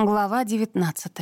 Глава 19.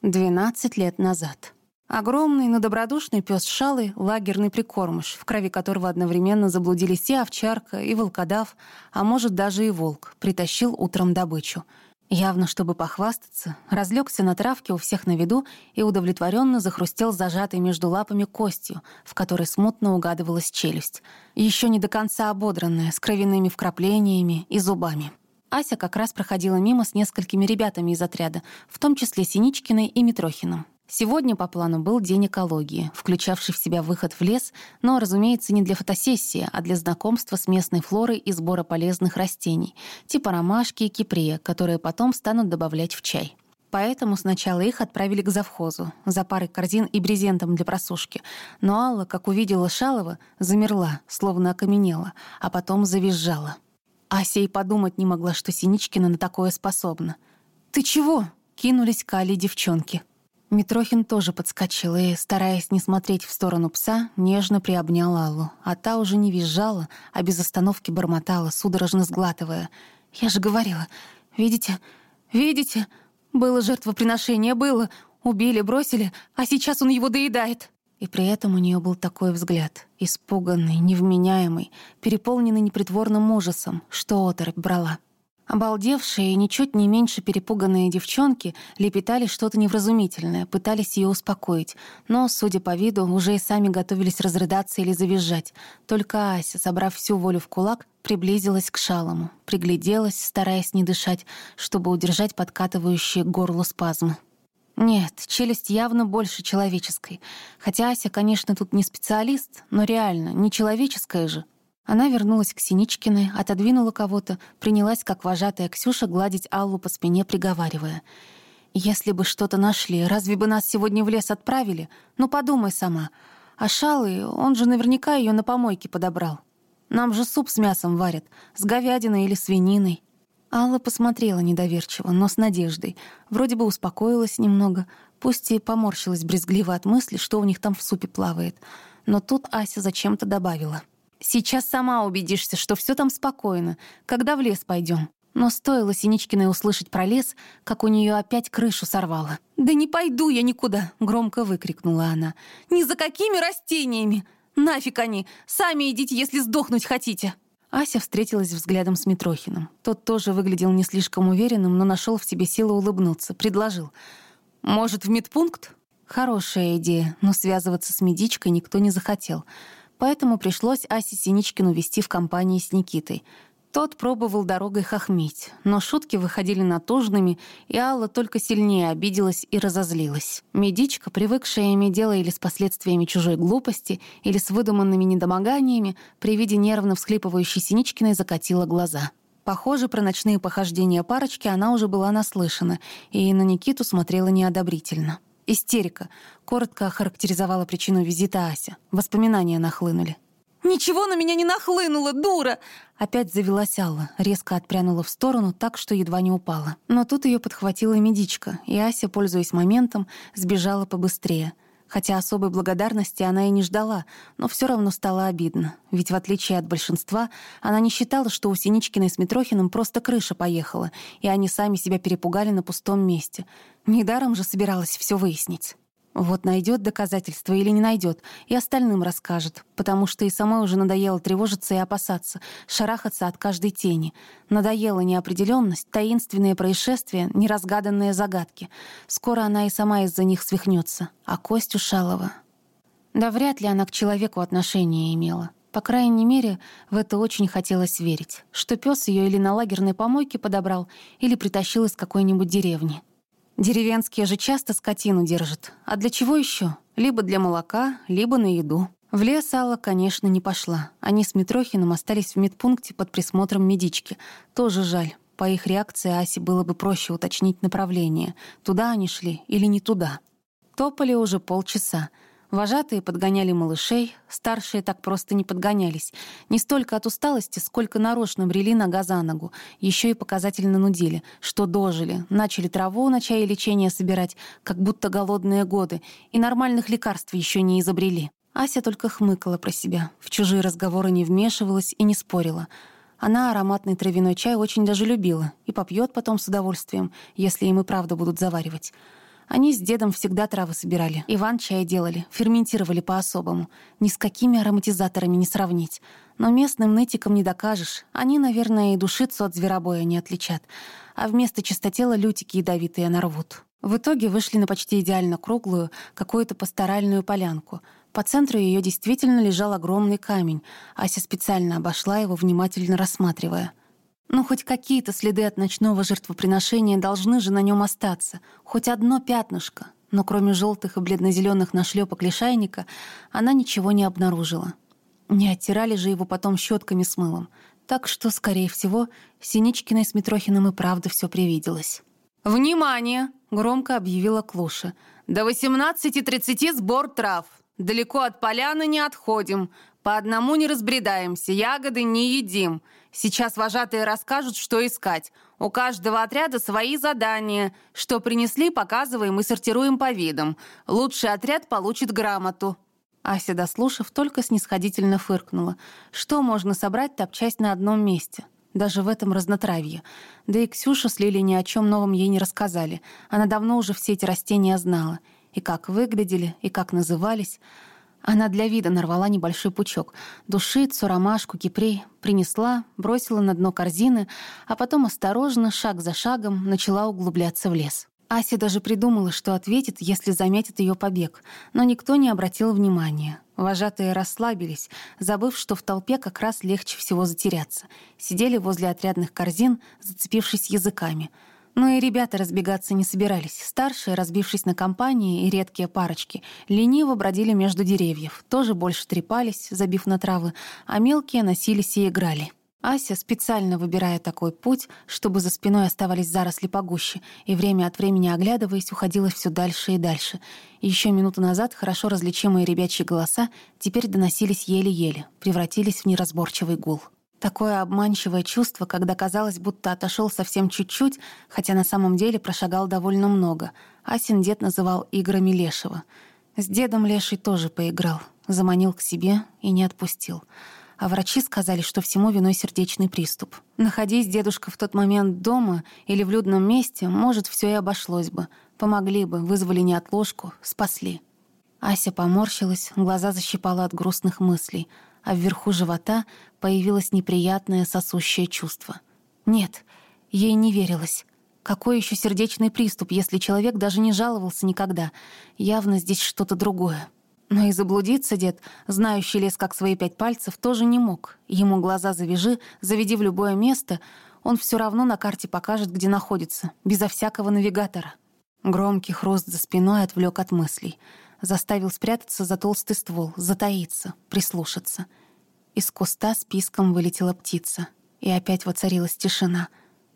12 лет назад. Огромный, но добродушный пес Шалы — лагерный прикормыш, в крови которого одновременно заблудились и овчарка, и волкодав, а может, даже и волк, притащил утром добычу. Явно, чтобы похвастаться, разлегся на травке у всех на виду и удовлетворенно захрустел зажатой между лапами костью, в которой смутно угадывалась челюсть, еще не до конца ободранная, с кровяными вкраплениями и зубами. Ася как раз проходила мимо с несколькими ребятами из отряда, в том числе Синичкиной и Митрохиным. Сегодня по плану был день экологии, включавший в себя выход в лес, но, разумеется, не для фотосессии, а для знакомства с местной флорой и сбора полезных растений, типа ромашки и кипрея, которые потом станут добавлять в чай. Поэтому сначала их отправили к завхозу, за парой корзин и брезентом для просушки. Но Алла, как увидела Шалова, замерла, словно окаменела, а потом завизжала. Ася и подумать не могла, что Синичкина на такое способна. «Ты чего?» — кинулись к Али девчонки. Митрохин тоже подскочил и, стараясь не смотреть в сторону пса, нежно приобнял Аллу, а та уже не визжала, а без остановки бормотала, судорожно сглатывая. «Я же говорила, видите, видите, было жертвоприношение, было, убили, бросили, а сейчас он его доедает». И при этом у нее был такой взгляд, испуганный, невменяемый, переполненный непритворным ужасом, что оторопь брала. Обалдевшие и ничуть не меньше перепуганные девчонки лепетали что-то невразумительное, пытались ее успокоить, но, судя по виду, уже и сами готовились разрыдаться или завизжать. Только Ася, собрав всю волю в кулак, приблизилась к шалому, пригляделась, стараясь не дышать, чтобы удержать подкатывающие к горлу спазмы. Нет, челюсть явно больше человеческой. Хотя Ася, конечно, тут не специалист, но реально, не человеческая же. Она вернулась к Синичкиной, отодвинула кого-то, принялась, как вожатая Ксюша, гладить Аллу по спине, приговаривая. «Если бы что-то нашли, разве бы нас сегодня в лес отправили? Ну, подумай сама. А Шалы, он же наверняка ее на помойке подобрал. Нам же суп с мясом варят, с говядиной или свининой». Алла посмотрела недоверчиво, но с надеждой. Вроде бы успокоилась немного, пусть и поморщилась брезгливо от мысли, что у них там в супе плавает. Но тут Ася зачем-то добавила. «Сейчас сама убедишься, что все там спокойно, когда в лес пойдем. Но стоило Синичкиной услышать про лес, как у нее опять крышу сорвало. «Да не пойду я никуда!» — громко выкрикнула она. «Ни за какими растениями! Нафиг они! Сами идите, если сдохнуть хотите!» Ася встретилась взглядом с Митрохиным. Тот тоже выглядел не слишком уверенным, но нашел в себе силы улыбнуться. Предложил. «Может, в медпункт?» Хорошая идея, но связываться с медичкой никто не захотел. Поэтому пришлось Асе Синичкину вести в компании с Никитой — тот пробовал дорогой хохмить, но шутки выходили натужными, и Алла только сильнее обиделась и разозлилась. Медичка, привыкшая иметь дело или с последствиями чужой глупости, или с выдуманными недомоганиями, при виде нервно всхлипывающей Синичкиной закатила глаза. Похоже, про ночные похождения парочки она уже была наслышана, и на Никиту смотрела неодобрительно. «Истерика», — коротко охарактеризовала причину визита Ася. Воспоминания нахлынули. «Ничего на меня не нахлынуло, дура!» Опять завелась Алла, резко отпрянула в сторону так, что едва не упала. Но тут ее подхватила медичка, и Ася, пользуясь моментом, сбежала побыстрее. Хотя особой благодарности она и не ждала, но все равно стало обидно. Ведь в отличие от большинства, она не считала, что у Синичкиной с Митрохиным просто крыша поехала, и они сами себя перепугали на пустом месте. Недаром же собиралась все выяснить. Вот найдет доказательства или не найдет, и остальным расскажет, потому что и самой уже надоело тревожиться и опасаться, шарахаться от каждой тени. Надоела неопределенность, таинственные происшествия, неразгаданные загадки. Скоро она и сама из-за них свихнется. А Костю Шалова... Да вряд ли она к человеку отношение имела. По крайней мере, в это очень хотелось верить, что пес ее или на лагерной помойке подобрал, или притащил из какой-нибудь деревни. Деревенские же часто скотину держат. А для чего еще? Либо для молока, либо на еду. В лес Алла, конечно, не пошла. Они с Митрохиным остались в медпункте под присмотром медички. Тоже жаль. По их реакции Асе было бы проще уточнить направление. Туда они шли или не туда. Топали уже полчаса. Вожатые подгоняли малышей, старшие так просто не подгонялись. Не столько от усталости, сколько нарочно брели нога за ногу. Еще и показательно нудили, что дожили, начали траву на чай и лечение собирать, как будто голодные годы, и нормальных лекарств еще не изобрели. Ася только хмыкала про себя, в чужие разговоры не вмешивалась и не спорила. Она ароматный травяной чай очень даже любила и попьет потом с удовольствием, если им и правда будут заваривать. Они с дедом всегда травы собирали, Иван чай делали, ферментировали по-особому. Ни с какими ароматизаторами не сравнить. Но местным нытикам не докажешь. Они, наверное, и душицу от зверобоя не отличат. А вместо чистотела лютики ядовитые нарвут. В итоге вышли на почти идеально круглую, какую-то пасторальную полянку. По центру ее действительно лежал огромный камень. Ася специально обошла его, внимательно рассматривая — ну, хоть какие-то следы от ночного жертвоприношения должны же на нем остаться. Хоть одно пятнышко. Но кроме желтых и бледно-зеленых нашлепок лишайника, она ничего не обнаружила. Не оттирали же его потом щетками с мылом. Так что, скорее всего, Синичкиной с Митрохиным и правда все привиделось. «Внимание!» — громко объявила Клуша. «До 18.30 сбор трав. Далеко от поляны не отходим. По одному не разбредаемся, ягоды не едим. Сейчас вожатые расскажут, что искать. У каждого отряда свои задания. Что принесли, показываем и сортируем по видам. Лучший отряд получит грамоту». Ася, дослушав, только снисходительно фыркнула. Что можно собрать, топчась на одном месте? Даже в этом разнотравье. Да и Ксюша с Лилей ни о чем новом ей не рассказали. Она давно уже все эти растения знала. И как выглядели, и как назывались. Она для вида нарвала небольшой пучок. Душицу, ромашку, кипрей. Принесла, бросила на дно корзины, а потом осторожно, шаг за шагом, начала углубляться в лес. Ася даже придумала, что ответит, если заметит ее побег, но никто не обратил внимания. Вожатые расслабились, забыв, что в толпе как раз легче всего затеряться. Сидели возле отрядных корзин, зацепившись языками — но и ребята разбегаться не собирались. Старшие, разбившись на компании и редкие парочки, лениво бродили между деревьев, тоже больше трепались, забив на травы, а мелкие носились и играли. Ася, специально выбирая такой путь, чтобы за спиной оставались заросли погуще, и время от времени оглядываясь, уходила все дальше и дальше. Еще минуту назад хорошо различимые ребячьи голоса теперь доносились еле-еле, превратились в неразборчивый гул. Такое обманчивое чувство, когда казалось, будто отошел совсем чуть-чуть, хотя на самом деле прошагал довольно много. Асин дед называл играми Лешего. С дедом Леший тоже поиграл, заманил к себе и не отпустил. А врачи сказали, что всему виной сердечный приступ. Находись дедушка в тот момент дома или в людном месте, может, все и обошлось бы. Помогли бы, вызвали неотложку, спасли. Ася поморщилась, глаза защипала от грустных мыслей — а вверху живота появилось неприятное сосущее чувство. Нет, ей не верилось. Какой еще сердечный приступ, если человек даже не жаловался никогда? Явно здесь что-то другое. Но и заблудиться дед, знающий лес как свои пять пальцев, тоже не мог. Ему глаза завяжи, заведи в любое место, он все равно на карте покажет, где находится, безо всякого навигатора. Громкий хруст за спиной отвлек от мыслей — заставил спрятаться за толстый ствол, затаиться, прислушаться. Из куста с писком вылетела птица, и опять воцарилась тишина.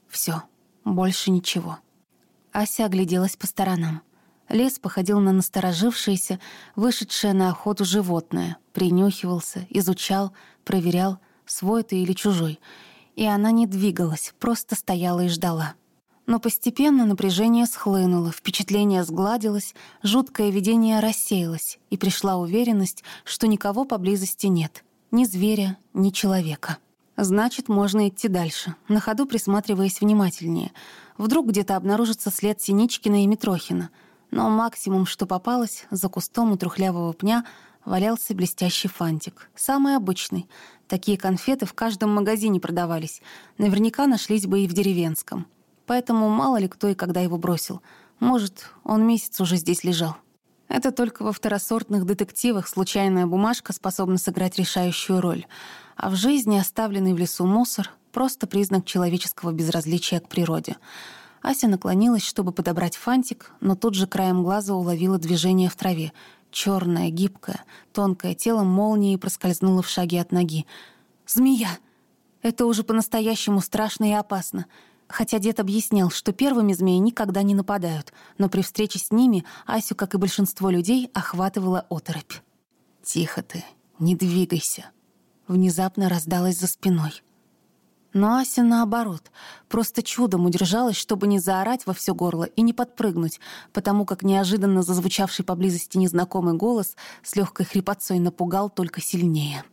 Все, больше ничего. Ася огляделась по сторонам. Лес походил на насторожившееся, вышедшее на охоту животное, принюхивался, изучал, проверял, свой ты или чужой. И она не двигалась, просто стояла и ждала — но постепенно напряжение схлынуло, впечатление сгладилось, жуткое видение рассеялось, и пришла уверенность, что никого поблизости нет. Ни зверя, ни человека. Значит, можно идти дальше, на ходу присматриваясь внимательнее. Вдруг где-то обнаружится след Синичкина и Митрохина. Но максимум, что попалось, за кустом у трухлявого пня валялся блестящий фантик. Самый обычный. Такие конфеты в каждом магазине продавались. Наверняка нашлись бы и в деревенском поэтому мало ли кто и когда его бросил. Может, он месяц уже здесь лежал. Это только во второсортных детективах случайная бумажка способна сыграть решающую роль, а в жизни оставленный в лесу мусор — просто признак человеческого безразличия к природе. Ася наклонилась, чтобы подобрать фантик, но тут же краем глаза уловила движение в траве. Черное, гибкое, тонкое тело молнией проскользнуло в шаге от ноги. «Змея!» Это уже по-настоящему страшно и опасно — Хотя дед объяснял, что первыми змеи никогда не нападают, но при встрече с ними Асю, как и большинство людей, охватывала оторопь. «Тихо ты, не двигайся», — внезапно раздалась за спиной. Но Ася, наоборот, просто чудом удержалась, чтобы не заорать во все горло и не подпрыгнуть, потому как неожиданно зазвучавший поблизости незнакомый голос с легкой хрипотцой напугал только сильнее.